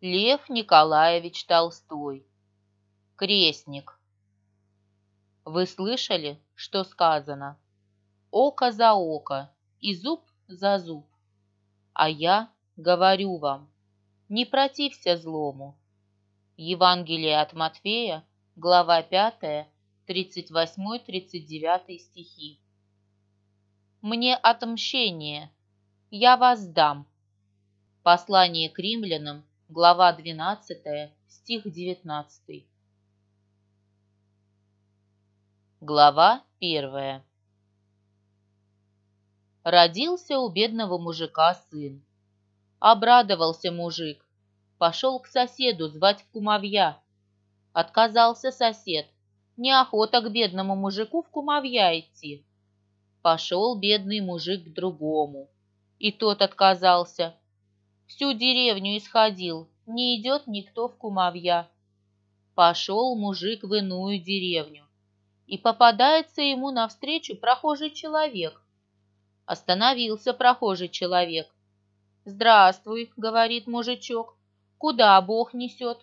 Лев Николаевич Толстой. Крестник. Вы слышали, что сказано? Око за око и зуб за зуб. А я говорю вам, не протився злому. Евангелие от Матфея, глава 5, 38-39 стихи. Мне отмщение, я вас дам. Послание к римлянам, глава 12, стих 19. Глава 1. Родился у бедного мужика сын. Обрадовался мужик, пошел к соседу звать в кумовья. Отказался сосед, неохота к бедному мужику в кумовья идти. Пошел бедный мужик к другому, и тот отказался, Всю деревню исходил, не идет никто в кумовья. Пошел мужик в иную деревню, и попадается ему навстречу прохожий человек. Остановился прохожий человек. «Здравствуй», — говорит мужичок, — «куда Бог несет?»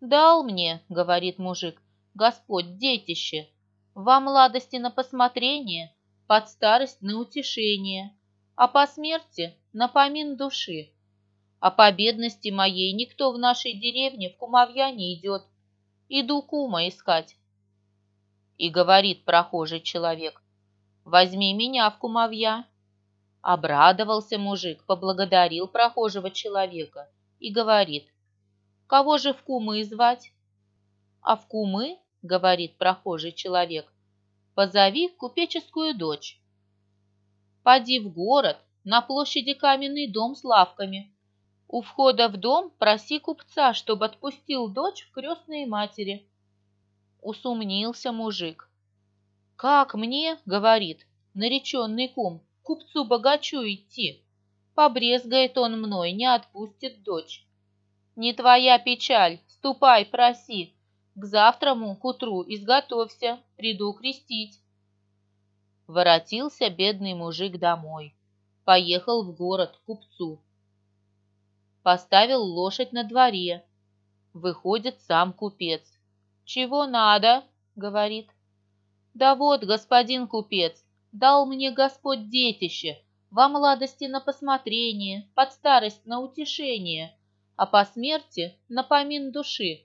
«Дал мне», — говорит мужик, — «Господь детище, вам ладости на посмотрение, под старость на утешение, а по смерти на помин души. А по бедности моей никто в нашей деревне в кумовья не идет. Иду кума искать. И говорит прохожий человек, возьми меня в кумовья. Обрадовался мужик, поблагодарил прохожего человека и говорит, кого же в кумы звать? А в кумы, говорит прохожий человек, позови купеческую дочь. Поди в город, на площади каменный дом с лавками, у входа в дом проси купца, чтобы отпустил дочь в крестные матери. Усумнился мужик. «Как мне, — говорит, — нареченный кум, купцу-богачу идти? Побрезгает он мной, не отпустит дочь. Не твоя печаль, ступай, проси. К завтраму, к утру изготовься, приду крестить. Воротился бедный мужик домой. Поехал в город к купцу поставил лошадь на дворе. Выходит сам купец. «Чего надо?» — говорит. «Да вот, господин купец, дал мне Господь детище, во младости на посмотрение, под старость на утешение, а по смерти на помин души.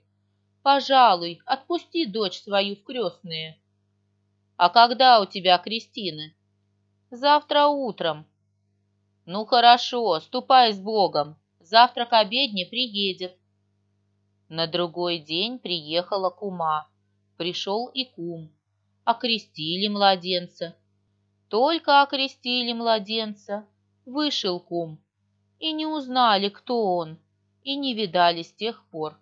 Пожалуй, отпусти дочь свою в крестные». «А когда у тебя крестины?» «Завтра утром». «Ну хорошо, ступай с Богом, завтра к обедне приедет. На другой день приехала кума. Пришел и кум. Окрестили младенца. Только окрестили младенца. Вышел кум. И не узнали, кто он, и не видали с тех пор.